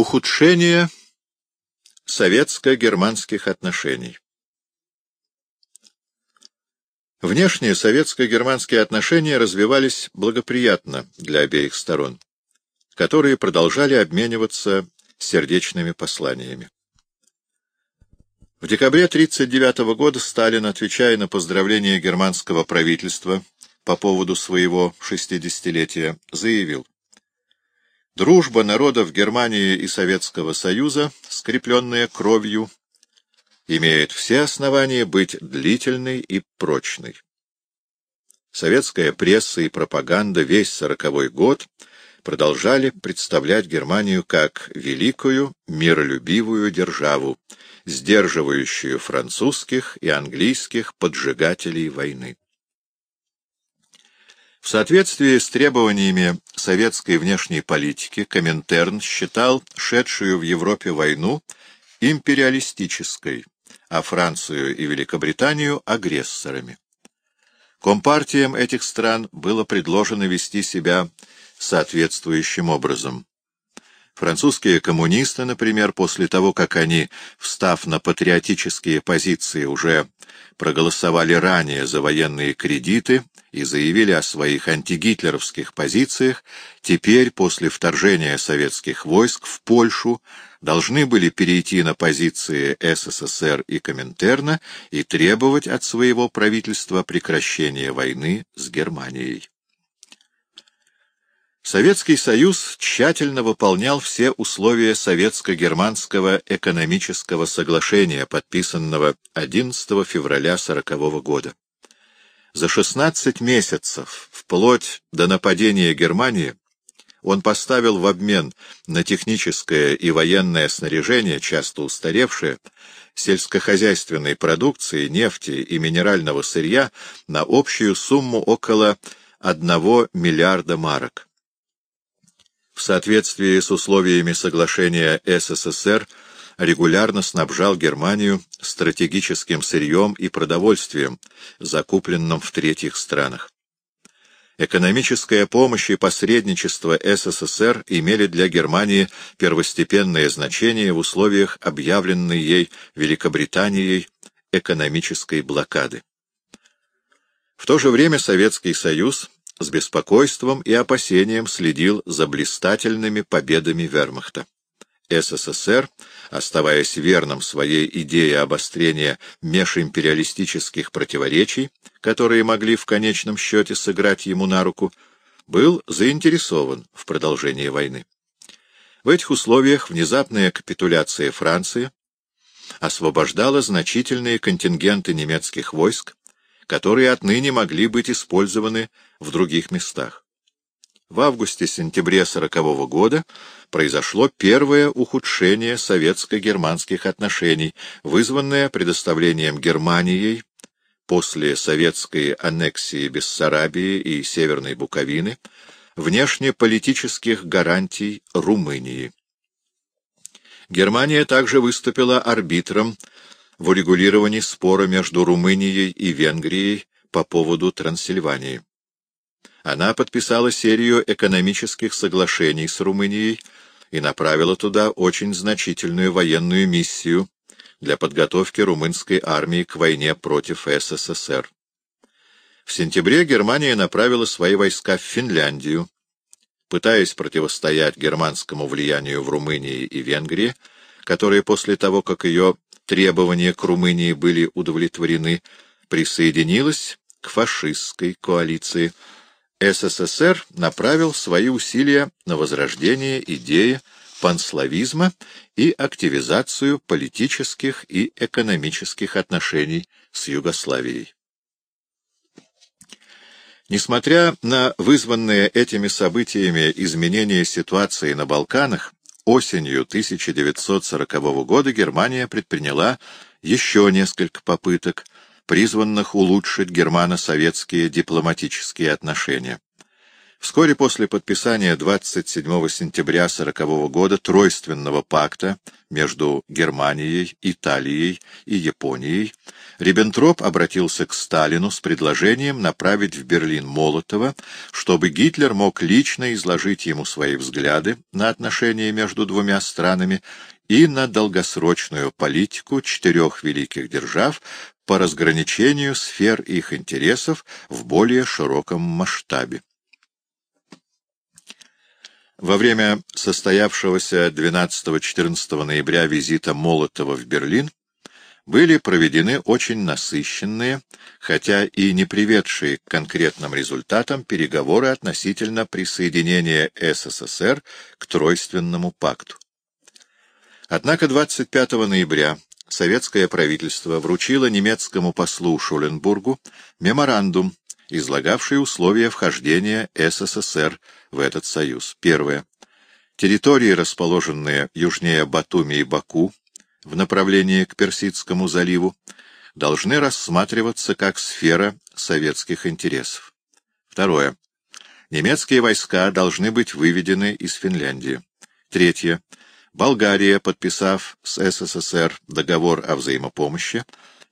Ухудшение советско-германских отношений Внешние советско-германские отношения развивались благоприятно для обеих сторон, которые продолжали обмениваться сердечными посланиями. В декабре 1939 года Сталин, отвечая на поздравления германского правительства по поводу своего шестидесятилетия, заявил Дружба народов Германии и Советского Союза, скрепленная кровью, имеет все основания быть длительной и прочной. Советская пресса и пропаганда весь сороковой год продолжали представлять Германию как великую, миролюбивую державу, сдерживающую французских и английских поджигателей войны. В соответствии с требованиями советской внешней политики Коминтерн считал шедшую в Европе войну империалистической, а Францию и Великобританию — агрессорами. Компартиям этих стран было предложено вести себя соответствующим образом. Французские коммунисты, например, после того, как они, встав на патриотические позиции, уже проголосовали ранее за военные кредиты и заявили о своих антигитлеровских позициях, теперь, после вторжения советских войск в Польшу, должны были перейти на позиции СССР и Коминтерна и требовать от своего правительства прекращения войны с Германией. Советский Союз тщательно выполнял все условия Советско-германского экономического соглашения, подписанного 11 февраля 1940 года. За 16 месяцев, вплоть до нападения Германии, он поставил в обмен на техническое и военное снаряжение, часто устаревшее, сельскохозяйственной продукции, нефти и минерального сырья на общую сумму около 1 миллиарда марок. В соответствии с условиями соглашения СССР регулярно снабжал Германию стратегическим сырьем и продовольствием, закупленным в третьих странах. Экономическая помощь и посредничество СССР имели для Германии первостепенное значение в условиях объявленной ей Великобританией экономической блокады. В то же время Советский Союз с беспокойством и опасением следил за блистательными победами вермахта. СССР, оставаясь верным своей идее обострения межимпериалистических противоречий, которые могли в конечном счете сыграть ему на руку, был заинтересован в продолжении войны. В этих условиях внезапная капитуляция Франции освобождала значительные контингенты немецких войск, которые отныне могли быть использованы в других местах. В августе-сентябре сорокового года произошло первое ухудшение советско-германских отношений, вызванное предоставлением Германией после советской аннексии Бессарабии и Северной Буковины внешнеполитических гарантий Румынии. Германия также выступила арбитром в урегулировании спора между Румынией и Венгрией по поводу Трансильвании. Она подписала серию экономических соглашений с Румынией и направила туда очень значительную военную миссию для подготовки румынской армии к войне против СССР. В сентябре Германия направила свои войска в Финляндию. Пытаясь противостоять германскому влиянию в Румынии и Венгрии, которые после того, как ее требования к Румынии были удовлетворены, присоединилась к фашистской коалиции. СССР направил свои усилия на возрождение идеи панславизма и активизацию политических и экономических отношений с Югославией. Несмотря на вызванные этими событиями изменения ситуации на Балканах, осенью 1940 года Германия предприняла еще несколько попыток, призванных улучшить германо-советские дипломатические отношения. Вскоре после подписания 27 сентября 1940 года Тройственного пакта между Германией, Италией и Японией Риббентроп обратился к Сталину с предложением направить в Берлин Молотова, чтобы Гитлер мог лично изложить ему свои взгляды на отношения между двумя странами и на долгосрочную политику четырех великих держав по разграничению сфер их интересов в более широком масштабе. Во время состоявшегося 12-14 ноября визита Молотова в Берлин были проведены очень насыщенные, хотя и не приведшие к конкретным результатам, переговоры относительно присоединения СССР к Тройственному пакту. Однако 25 ноября советское правительство вручило немецкому послу Шуленбургу меморандум, излагавший условия вхождения СССР в этот союз. Первое. Территории, расположенные южнее Батуми и Баку, в направлении к Персидскому заливу, должны рассматриваться как сфера советских интересов. Второе. Немецкие войска должны быть выведены из Финляндии. Третье. Болгария, подписав с СССР договор о взаимопомощи,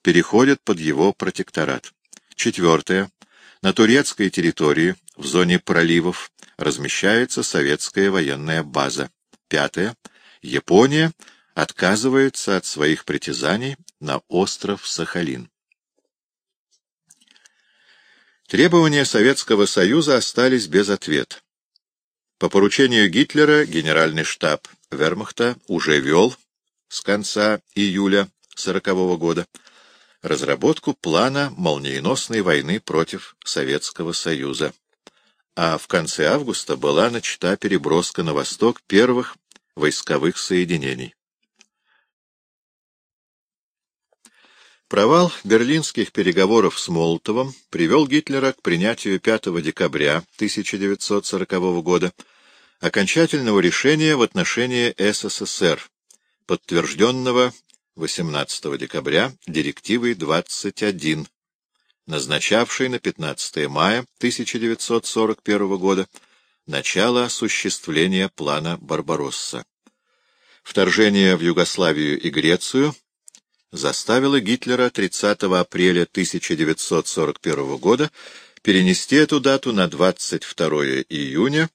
переходит под его протекторат. Четвертое. На турецкой территории, в зоне проливов, размещается советская военная база. Пятое. Япония отказывается от своих притязаний на остров Сахалин. Требования Советского Союза остались без ответа. По поручению Гитлера генеральный штаб Вермахта уже вел с конца июля 1940 года разработку плана молниеносной войны против Советского Союза, а в конце августа была начата переброска на восток первых войсковых соединений. Провал берлинских переговоров с Молотовым привел Гитлера к принятию 5 декабря 1940 года окончательного решения в отношении СССР, подтвержденного 18 декабря директивой 21, назначавшей на 15 мая 1941 года начало осуществления плана Барбаросса. Вторжение в Югославию и Грецию заставило Гитлера 30 апреля 1941 года перенести эту дату на 22 июня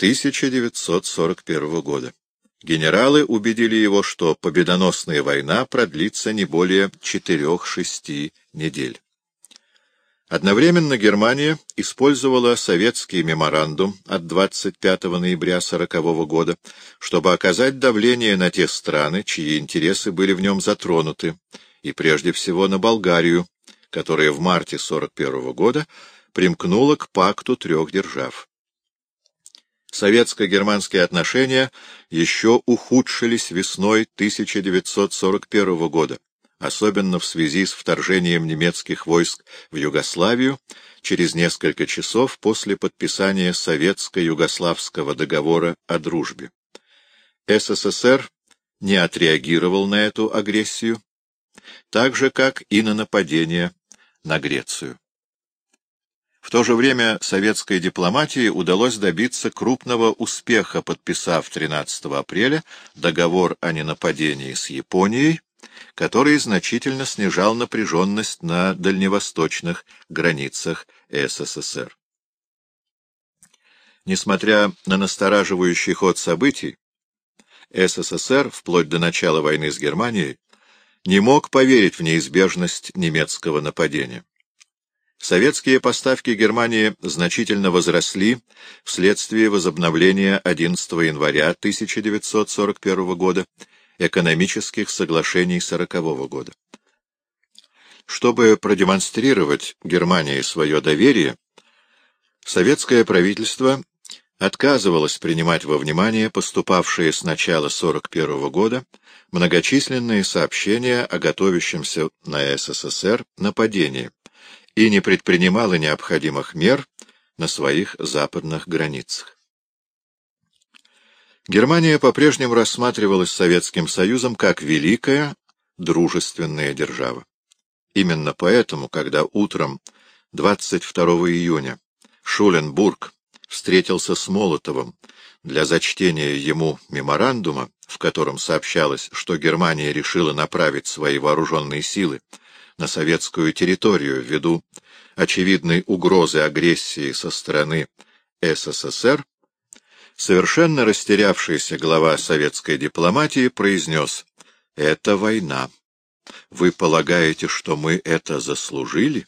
1941 года. Генералы убедили его, что победоносная война продлится не более 4-6 недель. Одновременно Германия использовала советский меморандум от 25 ноября 1940 года, чтобы оказать давление на те страны, чьи интересы были в нем затронуты, и прежде всего на Болгарию, которая в марте 1941 года примкнула к пакту трех держав. Советско-германские отношения еще ухудшились весной 1941 года, особенно в связи с вторжением немецких войск в Югославию через несколько часов после подписания Советско-Югославского договора о дружбе. СССР не отреагировал на эту агрессию, так же, как и на нападение на Грецию. В то же время советской дипломатии удалось добиться крупного успеха, подписав 13 апреля договор о ненападении с Японией, который значительно снижал напряженность на дальневосточных границах СССР. Несмотря на настораживающий ход событий, СССР, вплоть до начала войны с Германией, не мог поверить в неизбежность немецкого нападения. Советские поставки Германии значительно возросли вследствие возобновления 11 января 1941 года экономических соглашений 1940 года. Чтобы продемонстрировать Германии свое доверие, советское правительство отказывалось принимать во внимание поступавшие с начала 1941 года многочисленные сообщения о готовящемся на СССР нападении, и не предпринимала необходимых мер на своих западных границах. Германия по-прежнему рассматривалась Советским Союзом как великая дружественная держава. Именно поэтому, когда утром 22 июня Шуленбург встретился с Молотовым для зачтения ему меморандума, в котором сообщалось, что Германия решила направить свои вооруженные силы на советскую территорию ввиду очевидной угрозы агрессии со стороны СССР, совершенно растерявшийся глава советской дипломатии произнес «Это война. Вы полагаете, что мы это заслужили?»